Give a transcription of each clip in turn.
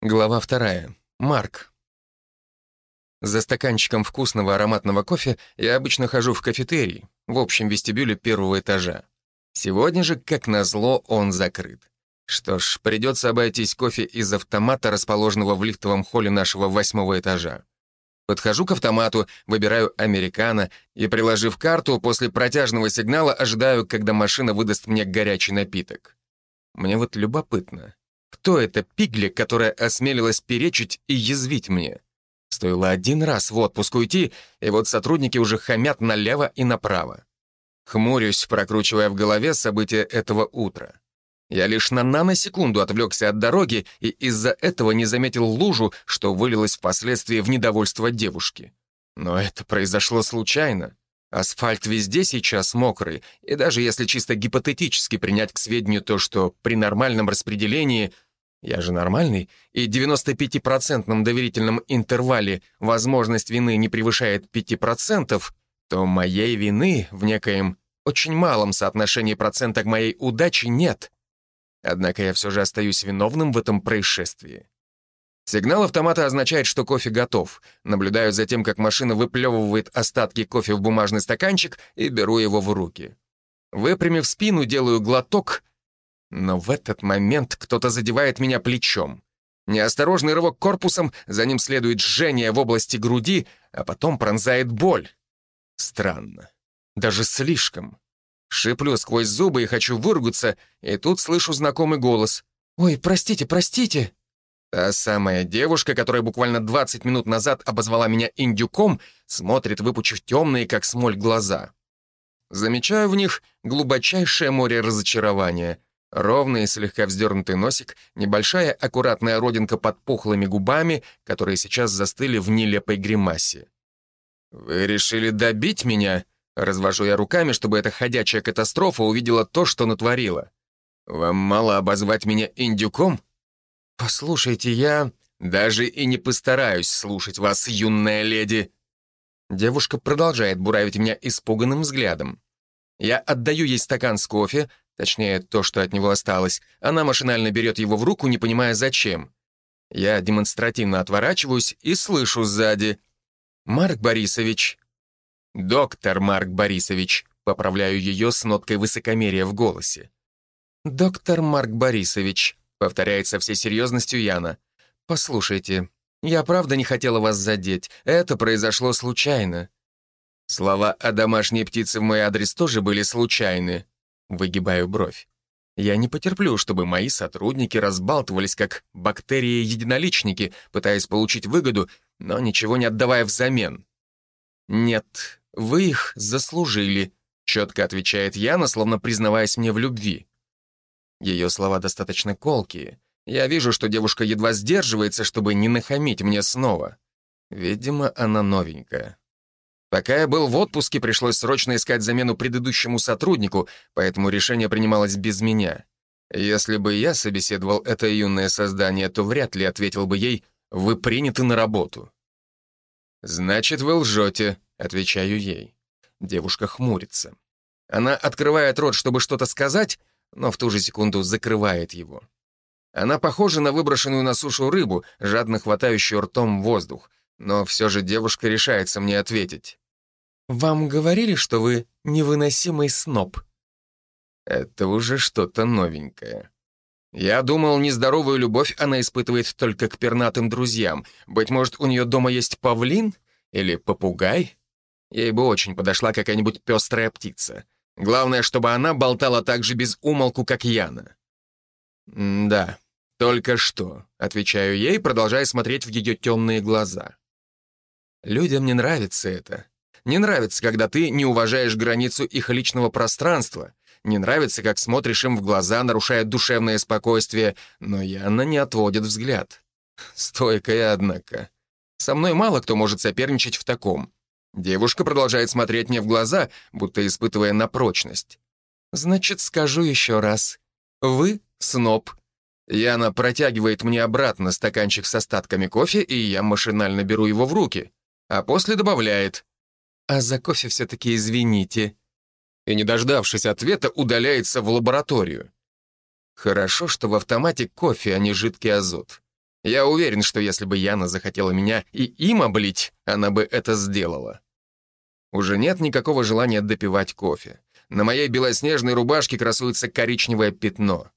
Глава вторая. Марк. За стаканчиком вкусного ароматного кофе я обычно хожу в кафетерий, в общем вестибюле первого этажа. Сегодня же, как назло, он закрыт. Что ж, придется обойтись кофе из автомата, расположенного в лифтовом холле нашего восьмого этажа. Подхожу к автомату, выбираю «Американо» и, приложив карту, после протяжного сигнала ожидаю, когда машина выдаст мне горячий напиток. Мне вот любопытно, кто эта пигля, которая осмелилась перечить и язвить мне? Стоило один раз в отпуск уйти, и вот сотрудники уже хамят налево и направо. Хмурюсь, прокручивая в голове события этого утра. Я лишь на наносекунду отвлекся от дороги и из-за этого не заметил лужу, что вылилось впоследствии в недовольство девушки. Но это произошло случайно. Асфальт везде сейчас мокрый, и даже если чисто гипотетически принять к сведению то, что при нормальном распределении, я же нормальный, и 95% доверительном интервале возможность вины не превышает 5%, то моей вины в некоем очень малом соотношении процента к моей удаче нет. Однако я все же остаюсь виновным в этом происшествии. Сигнал автомата означает, что кофе готов. Наблюдаю за тем, как машина выплевывает остатки кофе в бумажный стаканчик и беру его в руки. Выпрямив спину, делаю глоток, но в этот момент кто-то задевает меня плечом. Неосторожный рывок корпусом, за ним следует жжение в области груди, а потом пронзает боль. Странно. Даже слишком. Шиплю сквозь зубы и хочу выругаться, и тут слышу знакомый голос. «Ой, простите, простите!» Та самая девушка, которая буквально 20 минут назад обозвала меня индюком, смотрит, выпучив темные, как смоль, глаза. Замечаю в них глубочайшее море разочарования. Ровный и слегка вздернутый носик, небольшая аккуратная родинка под пухлыми губами, которые сейчас застыли в нелепой гримасе. «Вы решили добить меня?» Развожу я руками, чтобы эта ходячая катастрофа увидела то, что натворила. «Вам мало обозвать меня индюком?» «Послушайте, я...» «Даже и не постараюсь слушать вас, юная леди!» Девушка продолжает буравить меня испуганным взглядом. Я отдаю ей стакан с кофе, точнее, то, что от него осталось. Она машинально берет его в руку, не понимая, зачем. Я демонстративно отворачиваюсь и слышу сзади. «Марк Борисович». «Доктор Марк Борисович», поправляю ее с ноткой высокомерия в голосе. «Доктор Марк Борисович», Повторяет со всей серьезностью Яна. «Послушайте, я правда не хотела вас задеть. Это произошло случайно». Слова о домашней птице в мой адрес тоже были случайны. Выгибаю бровь. Я не потерплю, чтобы мои сотрудники разбалтывались как бактерии-единоличники, пытаясь получить выгоду, но ничего не отдавая взамен. «Нет, вы их заслужили», — четко отвечает Яна, словно признаваясь мне в любви. Ее слова достаточно колкие. Я вижу, что девушка едва сдерживается, чтобы не нахамить мне снова. Видимо, она новенькая. Пока я был в отпуске, пришлось срочно искать замену предыдущему сотруднику, поэтому решение принималось без меня. Если бы я собеседовал это юное создание, то вряд ли ответил бы ей «Вы приняты на работу». «Значит, вы лжете», — отвечаю ей. Девушка хмурится. Она открывает рот, чтобы что-то сказать, но в ту же секунду закрывает его. Она похожа на выброшенную на сушу рыбу, жадно хватающую ртом воздух, но все же девушка решается мне ответить. «Вам говорили, что вы невыносимый сноб?» Это уже что-то новенькое. Я думал, нездоровую любовь она испытывает только к пернатым друзьям. Быть может, у нее дома есть павлин или попугай? Ей бы очень подошла какая-нибудь пестрая птица. Главное, чтобы она болтала так же без умолку, как Яна. «Да, только что», — отвечаю ей, продолжая смотреть в ее темные глаза. «Людям не нравится это. Не нравится, когда ты не уважаешь границу их личного пространства. Не нравится, как смотришь им в глаза, нарушая душевное спокойствие, но Яна не отводит взгляд. Стойкая, однако. Со мной мало кто может соперничать в таком. Девушка продолжает смотреть мне в глаза, будто испытывая на прочность. «Значит, скажу еще раз. Вы — сноб». Яна протягивает мне обратно стаканчик с остатками кофе, и я машинально беру его в руки. А после добавляет. «А за кофе все-таки извините». И, не дождавшись ответа, удаляется в лабораторию. Хорошо, что в автомате кофе, а не жидкий азот. Я уверен, что если бы Яна захотела меня и им облить, она бы это сделала. Уже нет никакого желания допивать кофе. На моей белоснежной рубашке красуется коричневое пятно.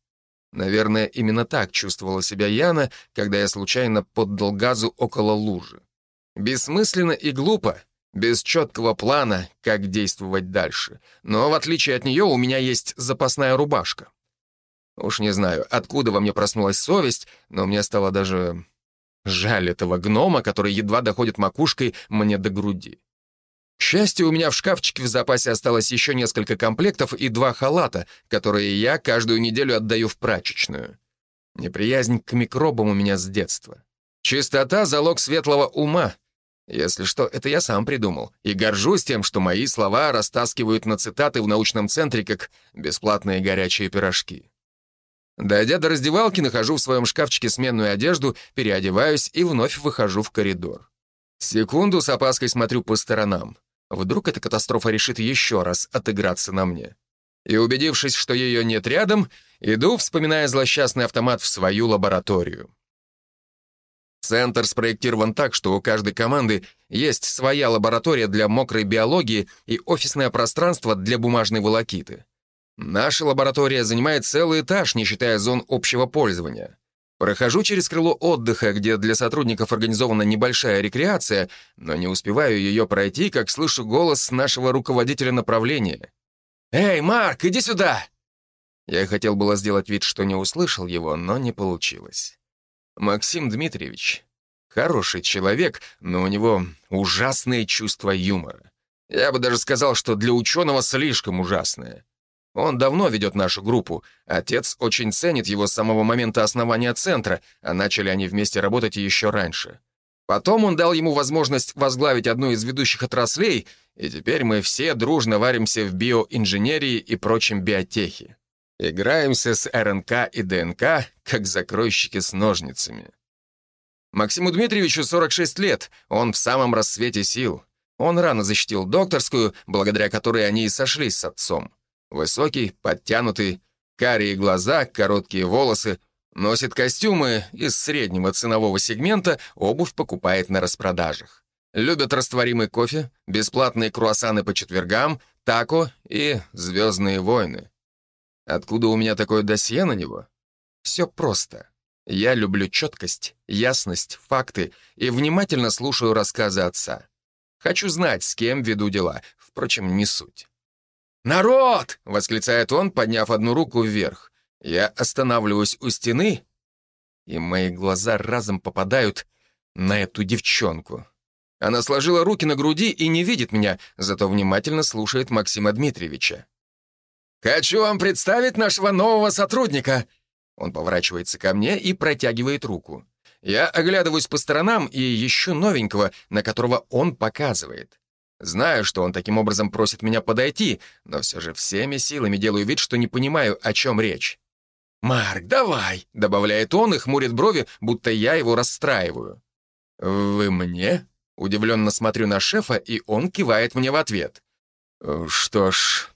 Наверное, именно так чувствовала себя Яна, когда я случайно поддал газу около лужи. Бессмысленно и глупо, без четкого плана, как действовать дальше. Но в отличие от нее у меня есть запасная рубашка. Уж не знаю, откуда во мне проснулась совесть, но мне стало даже жаль этого гнома, который едва доходит макушкой мне до груди. К счастью, у меня в шкафчике в запасе осталось еще несколько комплектов и два халата, которые я каждую неделю отдаю в прачечную. Неприязнь к микробам у меня с детства. Чистота — залог светлого ума. Если что, это я сам придумал. И горжусь тем, что мои слова растаскивают на цитаты в научном центре как бесплатные горячие пирожки. Дойдя до раздевалки, нахожу в своем шкафчике сменную одежду, переодеваюсь и вновь выхожу в коридор. Секунду с опаской смотрю по сторонам. Вдруг эта катастрофа решит еще раз отыграться на мне. И убедившись, что ее нет рядом, иду, вспоминая злосчастный автомат в свою лабораторию. Центр спроектирован так, что у каждой команды есть своя лаборатория для мокрой биологии и офисное пространство для бумажной волокиты. Наша лаборатория занимает целый этаж, не считая зон общего пользования. Прохожу через крыло отдыха, где для сотрудников организована небольшая рекреация, но не успеваю ее пройти, как слышу голос нашего руководителя направления. «Эй, Марк, иди сюда!» Я хотел было сделать вид, что не услышал его, но не получилось. Максим Дмитриевич — хороший человек, но у него ужасное чувство юмора. Я бы даже сказал, что для ученого слишком ужасное. Он давно ведет нашу группу. Отец очень ценит его с самого момента основания центра, а начали они вместе работать еще раньше. Потом он дал ему возможность возглавить одну из ведущих отраслей, и теперь мы все дружно варимся в биоинженерии и прочем биотехе. Играемся с РНК и ДНК, как закройщики с ножницами. Максиму Дмитриевичу 46 лет, он в самом расцвете сил. Он рано защитил докторскую, благодаря которой они и сошлись с отцом. Высокий, подтянутый, карие глаза, короткие волосы, носит костюмы из среднего ценового сегмента, обувь покупает на распродажах. Любят растворимый кофе, бесплатные круассаны по четвергам, тако и «Звездные войны». Откуда у меня такое досье на него? Все просто. Я люблю четкость, ясность, факты и внимательно слушаю рассказы отца. Хочу знать, с кем веду дела, впрочем, не суть. «Народ!» — восклицает он, подняв одну руку вверх. Я останавливаюсь у стены, и мои глаза разом попадают на эту девчонку. Она сложила руки на груди и не видит меня, зато внимательно слушает Максима Дмитриевича. «Хочу вам представить нашего нового сотрудника!» Он поворачивается ко мне и протягивает руку. Я оглядываюсь по сторонам и ищу новенького, на которого он показывает. Знаю, что он таким образом просит меня подойти, но все же всеми силами делаю вид, что не понимаю, о чем речь. «Марк, давай!» — добавляет он и хмурит брови, будто я его расстраиваю. «Вы мне?» — удивленно смотрю на шефа, и он кивает мне в ответ. «Что ж,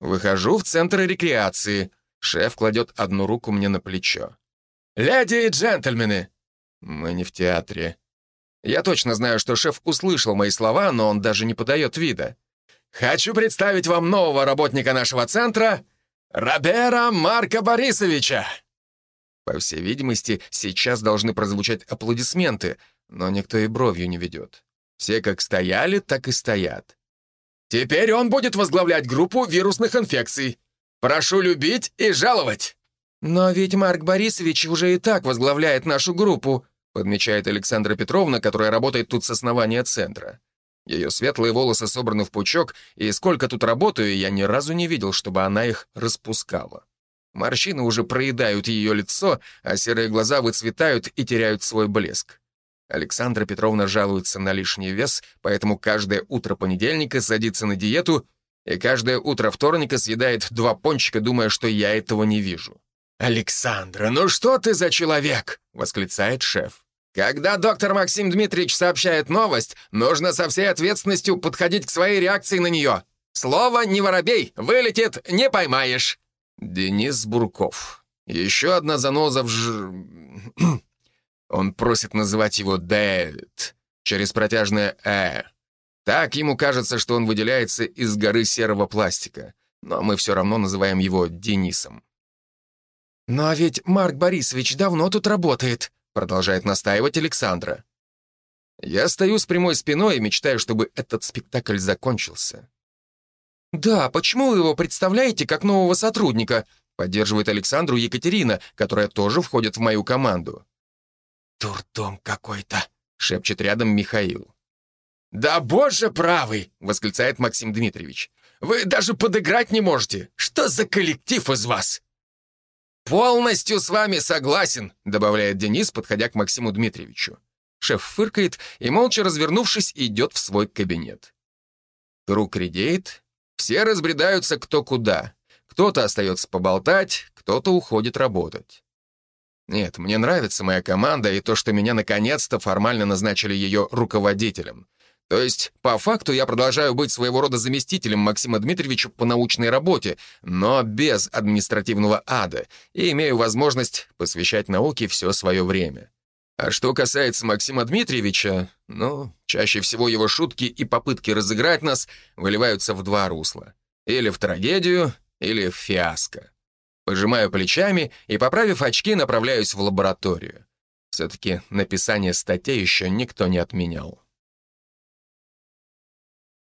выхожу в центр рекреации». Шеф кладет одну руку мне на плечо. «Леди и джентльмены!» «Мы не в театре», я точно знаю, что шеф услышал мои слова, но он даже не подает вида. «Хочу представить вам нового работника нашего центра, Робера Марка Борисовича!» По всей видимости, сейчас должны прозвучать аплодисменты, но никто и бровью не ведет. Все как стояли, так и стоят. «Теперь он будет возглавлять группу вирусных инфекций. Прошу любить и жаловать!» «Но ведь Марк Борисович уже и так возглавляет нашу группу», подмечает Александра Петровна, которая работает тут с основания центра. Ее светлые волосы собраны в пучок, и сколько тут работаю, я ни разу не видел, чтобы она их распускала. Морщины уже проедают ее лицо, а серые глаза выцветают и теряют свой блеск. Александра Петровна жалуется на лишний вес, поэтому каждое утро понедельника садится на диету и каждое утро вторника съедает два пончика, думая, что я этого не вижу. «Александра, ну что ты за человек?» — восклицает шеф. Когда доктор Максим Дмитриевич сообщает новость, нужно со всей ответственностью подходить к своей реакции на нее. Слово «не воробей» вылетит, не поймаешь. Денис Бурков. Еще одна заноза в ж... Он просит называть его Дэвид через протяжное «э». Так ему кажется, что он выделяется из горы серого пластика, но мы все равно называем его Денисом. «Ну а ведь Марк Борисович давно тут работает», продолжает настаивать Александра. Я стою с прямой спиной и мечтаю, чтобы этот спектакль закончился. «Да, почему вы его представляете как нового сотрудника?» поддерживает Александру Екатерина, которая тоже входит в мою команду. «Турдом какой-то», — шепчет рядом Михаил. «Да боже правый!» — восклицает Максим Дмитриевич. «Вы даже подыграть не можете! Что за коллектив из вас?» «Полностью с вами согласен», — добавляет Денис, подходя к Максиму Дмитриевичу. Шеф фыркает и, молча развернувшись, идет в свой кабинет. Круг редеет, все разбредаются кто куда. Кто-то остается поболтать, кто-то уходит работать. Нет, мне нравится моя команда и то, что меня наконец-то формально назначили ее руководителем. То есть, по факту, я продолжаю быть своего рода заместителем Максима Дмитриевича по научной работе, но без административного ада, и имею возможность посвящать науке все свое время. А что касается Максима Дмитриевича, ну, чаще всего его шутки и попытки разыграть нас выливаются в два русла. Или в трагедию, или в фиаско. Пожимаю плечами и, поправив очки, направляюсь в лабораторию. Все-таки написание статей еще никто не отменял.